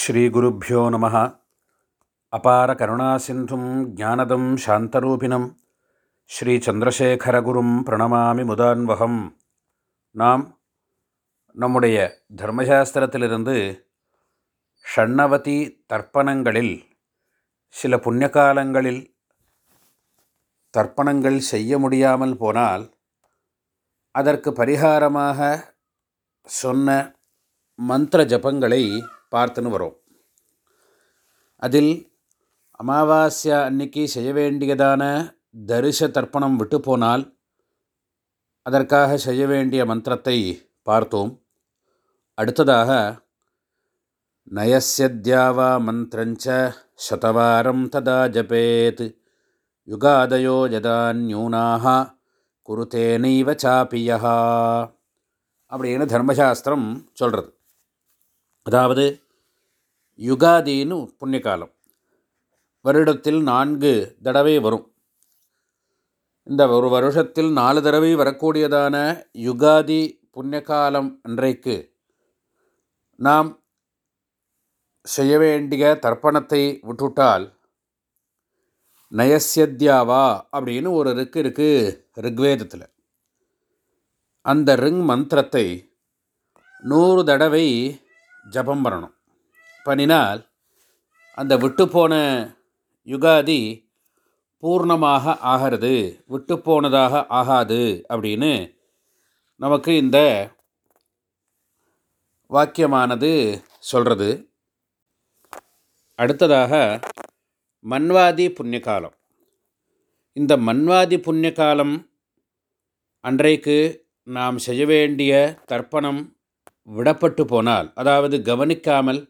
ஸ்ரீகுருப்போ நம. அபார கருணாசிந்தும் ஜானதம் சாந்தரூபிணம். ஸ்ரீ சந்திரசேகரகுரும் பிரணமாமி முதான்வகம். நாம் நம்முடைய தர்மசாஸ்திரத்திலிருந்து ஷண்ணவதி தர்ப்பணங்களில் சில புண்ணியகாலங்களில் தர்ப்பணங்கள் செய்ய முடியாமல் போனால் அதற்கு பரிகாரமாக சொன்ன மந்திர ஜபங்களை பார்த்துன்னு வரோம். அதில் அமாவாஸ்யா அன்னைக்கு செய்ய வேண்டியதான தரிச தர்ப்பணம் விட்டு போனால் அதற்காக செய்ய வேண்டிய மந்திரத்தை பார்த்தோம். அடுத்ததாக நயசத்யாவா மந்திரஞ்ச சதவாரம் ததா ஜபேத் யுகாதயோ யதான்யூனாக குருத்தேனைவ சாப்பியா அப்படின்னு தர்மசாஸ்திரம் சொல்கிறது அதாவது யுகாதின்னு புண்ணியகாலம். வருடத்தில் நான்கு தடவை வரும். இந்த ஒரு வருஷத்தில் நாலு தடவை வரக்கூடியதான யுகாதி புண்ணியகாலம் அன்றைக்கு நாம் செய்ய வேண்டிய தர்ப்பணத்தை விட்டுவிட்டால் நயசத்யாவா அப்படின்னு ஒரு ரிக்கு இருக்குது ரிக்வேதத்தில். அந்த ரிங் மந்திரத்தை நூறு தடவை ஜபம் பண்ணணும். பண்ணினால் அந்த விட்டுப்போன யுகாதி பூர்ணமாக ஆகிறது. விட்டுப்போனதாக ஆகாது அப்படின்னு நமக்கு இந்த வாக்கியமானது சொல்கிறது அடுத்ததாக மன்வாதி புண்ணியகாலம். இந்த மன்வாதி புண்ணியகாலம் அன்றைக்கு நாம் செய்ய வேண்டிய தர்ப்பணம் விடப்பட்டு போனால் அதாவது கவனிக்காமல்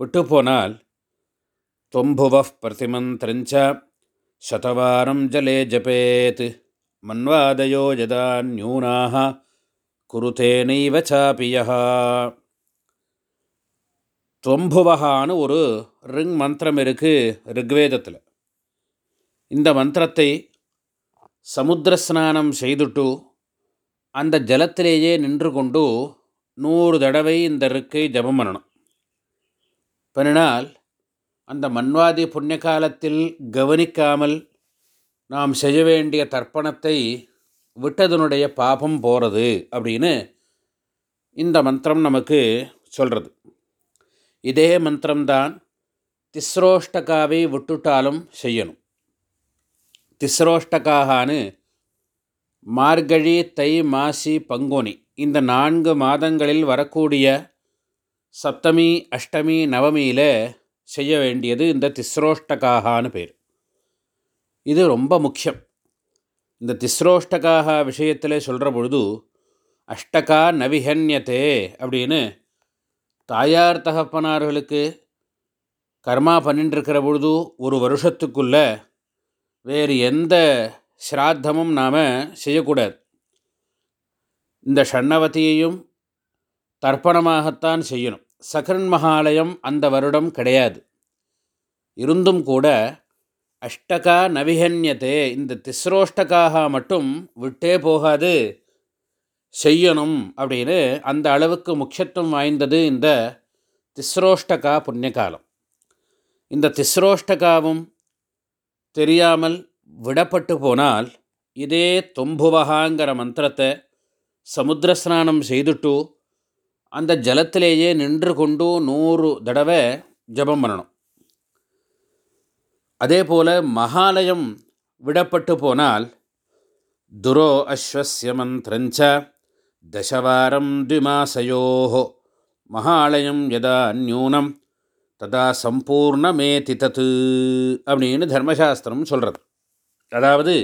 விட்டு போனால் தொம்புவ பிரதிமந்திரஞ்ச சதவாரம் ஜலே ஜபேத். மன்வாதயோ யதா நியூனாக குருதேனைவ சாபியா தொம்புவகான்னு ஒரு ரிங் மந்திரம் இருக்குது ரிக்வேதத்தில். இந்த மந்திரத்தை சமுத்திர ஸ்நானம் செய்துட்டு அந்த ஜலத்திலேயே நின்று கொண்டு நூறு தடவை இந்த ரிக்கை ஜபம் பண்ணணும். பண்ணினால் அந்த மன்வாதி புண்ணிய காலத்தில் கவனிக்காமல் நாம் செய்ய வேண்டிய தர்ப்பணத்தை விட்டதனுடைய பாபம் போகிறது அப்படின்னு இந்த மந்திரம் நமக்கு சொல்கிறது இதே மந்திரம்தான் திஸ்ரோஷ்டகாவை விட்டுட்டாலும் செய்யணும். திஸ்ரோஷ்டகாகான்னு மார்கழி தை மாசி பங்குனி இந்த நான்கு மாதங்களில் வரக்கூடிய சப்தமி அஷ்டமி நவமியில் செய்ய வேண்டியது இந்த திஸ்ரோஷ்டகாகான்னு பேர். இது ரொம்ப முக்கியம். இந்த திஸ்ரோஷ்டகாக விஷயத்தில் சொல்கிற பொழுது அஷ்டகா நவிஹன்யத்தே அப்படின்னு தாயார் தகப்பனார்களுக்கு கர்மா பண்ணிட்டுருக்கிற பொழுது ஒரு வருஷத்துக்குள்ளே வேறு எந்த ஸ்ராத்தமும் நாம் செய்யக்கூடாது. இந்த ஷண்ணவதியையும் தர்ப்பணமாகத்தான் செய்யணும். சகரன் மகாலயம் அந்த வருடம் கிடையாது. இருந்தும் கூட அஷ்டகா நவிஹன்யத்தே இந்த திஸ்ரோஷ்டகாக மட்டும் விட்டே போகாது செய்யணும் அப்படின்னு அந்த அளவுக்கு முக்கியத்துவம் வாய்ந்தது இந்த திஸ்ரோஷ்டகா புண்ணியகாலம். இந்த திஸ்ரோஷ்டகாவும் தெரியாமல் விடப்பட்டு போனால் இதே தொம்புவகாங்கிற மந்திரத்தை சமுத்திர ஸ்நானம் செய்துட்டு அந்த ஜலத்திலேயே நின்று கொண்டு நூறு தடவை ஜபம் பண்ணணும். அதே போல் மகாலயம் விடப்பட்டு போனால் துரோ அஸ்வசிய மந்திரஞ்ச தசவாரம் த்விமாசயோ மகாலயம் எதா நியூனம் ததா சம்பூர்ணமேதி தத்து அப்படின்னு தர்மசாஸ்திரம் சொல்கிறது அதாவது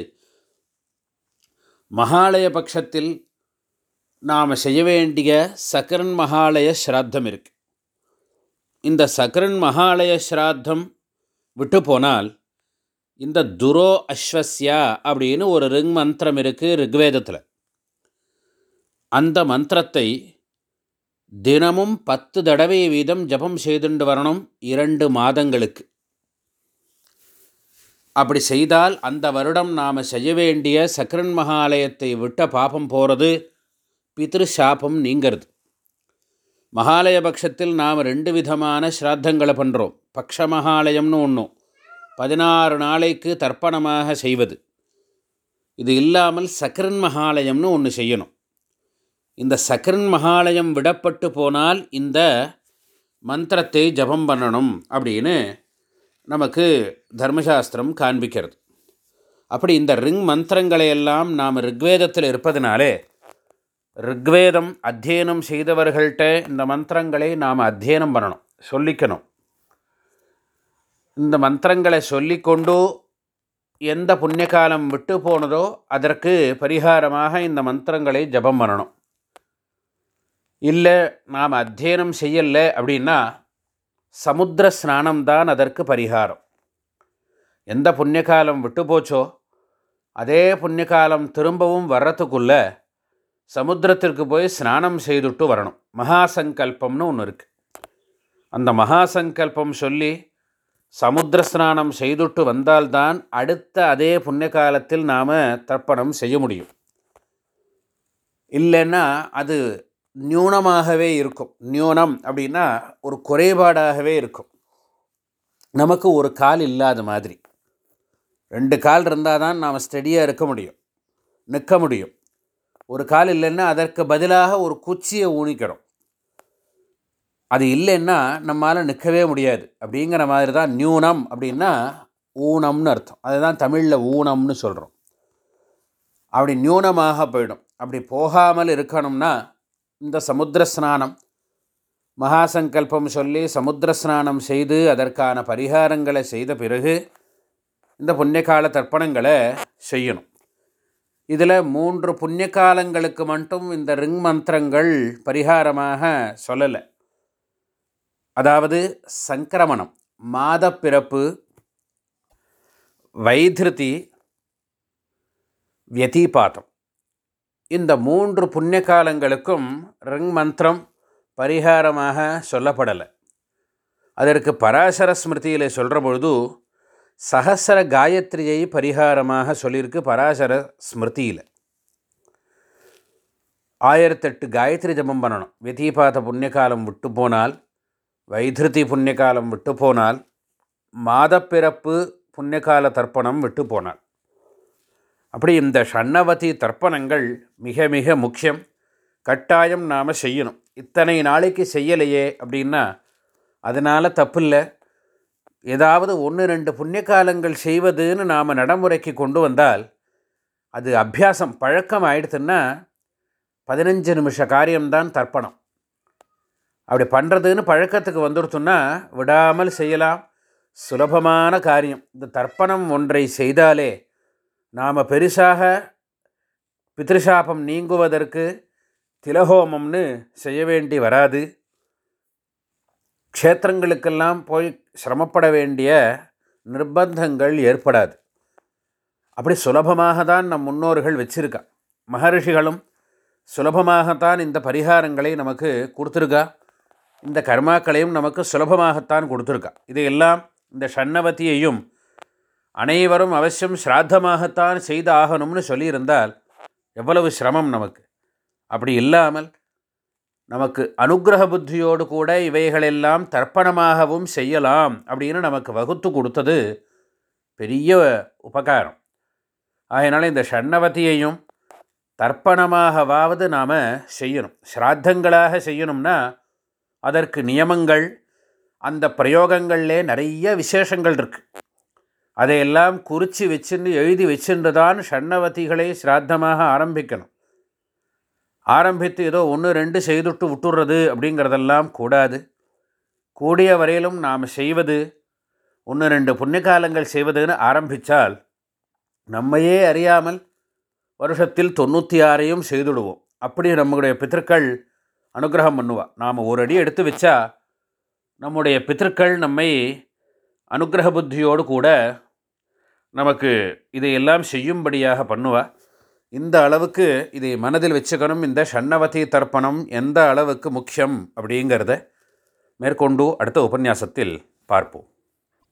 மகாலய பட்சத்தில் நாம் செய்ய வேண்டிய சக்கரன் மகாலய ஸ்ராத்தம் இருக்குது இந்த சக்கரன் மகாலய ஸ்ராத்தம் விட்டு போனால் இந்த துரோ அஸ்வஸ்யா அப்படின்னு ஒரு ரிங் மந்திரம் இருக்குது ரிக்வேதத்தில். அந்த மந்திரத்தை தினமும் பத்து தடவை வீதம் ஜபம் செய்துண்டு வரணும் இரண்டு மாதங்களுக்கு. அப்படி செய்தால் அந்த வருடம் நாம் செய்ய வேண்டிய சக்கரன் மகாலயத்தை விட்ட பாபம் போகிறது பித்ரு சாபம் நீங்கிறது. மகாலய பட்சத்தில் நாம் ரெண்டு விதமான ஸ்ராத்தங்களை பண்ணுறோம் பக்ஷ மகாலயம்னு ஒன்றும் பதினாறு நாளைக்கு தர்ப்பணமாக செய்வது. இது இல்லாமல் சக்கரன் மகாலயம்னு ஒன்று செய்யணும். இந்த சக்கரன் மகாலயம் விடப்பட்டு போனால் இந்த மந்திரத்தை ஜபம் பண்ணணும் அப்படின்னு நமக்கு தர்மசாஸ்திரம் காண்பிக்கிறது. அப்படி இந்த ரிங் மந்திரங்களை எல்லாம் நாம் ரிக்வேதத்தில் இருப்பதனாலே ரிக்வேதம் அத்தியனம் செய்தவர்கள்ட்ட இந்த மந்திரங்களை நாம் அத்தியனம் பண்ணணும் சொல்லிக்கணும். இந்த மந்திரங்களை சொல்லிக்கொண்டு எந்த புண்ணியகாலம் விட்டு போனதோ அதற்கு பரிகாரமாக இந்த மந்திரங்களை ஜபம் பண்ணணும். இல்லை நாம் அத்தியனம் செய்யலை அப்படின்னா சமுத்திர ஸ்நானம் தான் அதற்கு பரிகாரம். எந்த புண்ணியகாலம் விட்டு போச்சோ அதே புண்ணியகாலம் திரும்பவும் வர்றதுக்குள்ளே சமுத்திரத்திற்கு போய் ஸ்நானம் செய்துட்டு வரணும். மகாசங்கல்பம்னு ஒன்று இருக்குது அந்த மகாசங்கல்பம் சொல்லி சமுத்திர ஸ்நானம் செய்துட்டு வந்தால்தான் அடுத்த அதே புண்ணிய காலத்தில் நாம் தர்ப்பணம் செய்ய முடியும். இல்லைன்னா அது நியூனமாகவே இருக்கும். நியூனம் அப்படின்னா ஒரு குறைபாடாகவே இருக்கும். நமக்கு ஒரு கால் இல்லாத மாதிரி. ரெண்டு கால் இருந்தால் தான் நாம் ஸ்டெடியாக இருக்க முடியும். நிற்க முடியும். ஒரு கால் இல்லைன்னா அதற்கு பதிலாக ஒரு குச்சியை ஊனிக்கிறோம் அது இல்லைன்னா நம்மளால் நிற்கவே முடியாது. அப்படிங்கிற மாதிரி தான் நியூனம் அப்படின்னா ஊனம்னு அர்த்தம். அதுதான் தமிழில் ஊனம்னு சொல்கிறோம் அப்படி நியூனமாக போயிடும். அப்படி போகாமல் இருக்கணும்னா இந்த சமுத்திர ஸ்நானம் மகாசங்கல்பம் சொல்லி சமுத்திர ஸ்நானம் செய்து அதற்கான பரிகாரங்களை செய்த பிறகு இந்த புண்ணியகால தர்ப்பணங்களை செய்யணும். இதில் மூன்று புண்ணிய காலங்களுக்கு மட்டும் இந்த ரிங் மந்திரங்கள் பரிகாரமாக சொல்லலை. அதாவது சங்கிரமணம் மாதப்பிறப்பு வைத்திருதி வியதிபாதம். இந்த மூன்று புண்ணிய காலங்களுக்கும் ரிங் மந்திரம் பரிகாரமாக சொல்லப்படலை. அதற்கு பராசர ஸ்மிருதியில் சொல்கிற பொழுது சகசர காயத்ரியை பரிகாரமாக சொல்லியிருக்கு பராசர ஸ்மிருதியில். ஆயிரத்தெட்டு காயத்ரி ஜபம் பண்ணணும். வெதிபாத புண்ணியகாலம் விட்டு போனால் வைத்திருதி புண்ணியகாலம் விட்டு போனால் மாதப்பிறப்பு புண்ணியகால தர்ப்பணம் விட்டு போனால். அப்படி இந்த ஷண்ணவதி தர்ப்பணங்கள் மிக மிக முக்கியம். கட்டாயம் நாம் செய்யணும். இத்தனை நாளைக்கு செய்யலையே அப்படின்னா அதனால் தப்பு இல்லை ஏதாவது ஒன்று ரெண்டு புண்ணிய காலங்கள் செய்வதுன்னு நாம் நடைமுறைக்கு கொண்டு வந்தால் அது அபியாசம் பழக்கம் ஆயிடுத்துன்னா பதினஞ்சு நிமிஷ காரியம்தான் தர்ப்பணம். அப்படி பண்ணுறதுன்னு பழக்கத்துக்கு வந்துடுத்துன்னா விடாமல் செய்யலாம். சுலபமான காரியம். இந்த தர்ப்பணம் ஒன்றை செய்தாலே நாம் பெருசாக பித்ருஷாபம் நீங்குவதற்கு திலஹோமம்னு செய்ய வேண்டி வராது. க்ஷேத்திரங்களுக்கெல்லாம் போய் சிரமப்பட வேண்டிய நிர்பந்தங்கள் ஏற்படாது. அப்படி சுலபமாக தான் நம் முன்னோர்கள் வச்சிருக்கா. மகர்ஷிகளும் சுலபமாகத்தான் இந்த பரிகாரங்களை நமக்கு கொடுத்துருக்கா. இந்த கர்மாக்களையும் நமக்கு சுலபமாகத்தான் கொடுத்துருக்கா. இதையெல்லாம் இந்த ஷண்ணவதியையும் அனைவரும் அவசியம் ஸ்ராத்தமாகத்தான் செய்து ஆகணும்னு சொல்லியிருந்தால் எவ்வளவு சிரமம் நமக்கு. அப்படி இல்லாமல் நமக்கு அனுகிரக புத்தியோடு கூட இவைகளெல்லாம் தர்ப்பணமாகவும் செய்யலாம் அப்படின்னு நமக்கு வகுத்து கொடுத்தது பெரிய உபகாரம். அதனால் இந்த ஷண்ணவதியையும் தர்ப்பணமாகவாவது நாம் செய்யணும். ஸ்ராத்தங்களாக செய்யணும்னா அதற்கு நியமங்கள் அந்த பிரயோகங்கள்லே நிறைய விசேஷங்கள் இருக்குது அதையெல்லாம் குறித்து வச்சுன்னு எழுதி வச்சுன்னு தான் ஷண்ணவதிகளை ஸ்ராத்தமாக ஆரம்பிக்கணும். ஆரம்பித்து ஏதோ ஒன்று ரெண்டு செய்துட்டு விட்டுறது அப்படிங்கிறதெல்லாம் கூடாது. கூடிய வரையிலும் நாம் செய்வது ஒன்று ரெண்டு புண்ணியகாலங்கள் செய்வதுன்னு ஆரம்பித்தால் நம்மையே அறியாமல் வருஷத்தில் தொண்ணூற்றி ஆறையும் செய்துடுவோம். அப்படி நம்முடைய பித்தர்கள் அனுகிரகம் பண்ணுவா. நாம் ஒரு அடி எடுத்து வச்சா நம்முடைய பித்தர்கள் நம்மை அனுகிரக புத்தியோடு கூட நமக்கு இதையெல்லாம் செய்யும்படியாக பண்ணுவா. இந்த அளவுக்கு இதை மனதில் வச்சுக்கணும் இந்த ஷண்ணவதி தர்ப்பணம் எந்த அளவுக்கு முக்கியம் அப்படிங்கிறத மேற்கொண்டு அடுத்த உபன்யாசத்தில் பார்ப்போம்.